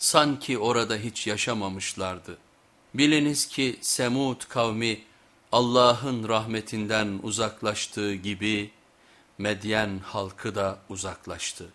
sanki orada hiç yaşamamışlardı. Biliniz ki Semud kavmi Allah'ın rahmetinden uzaklaştığı gibi Medyen halkı da uzaklaştı.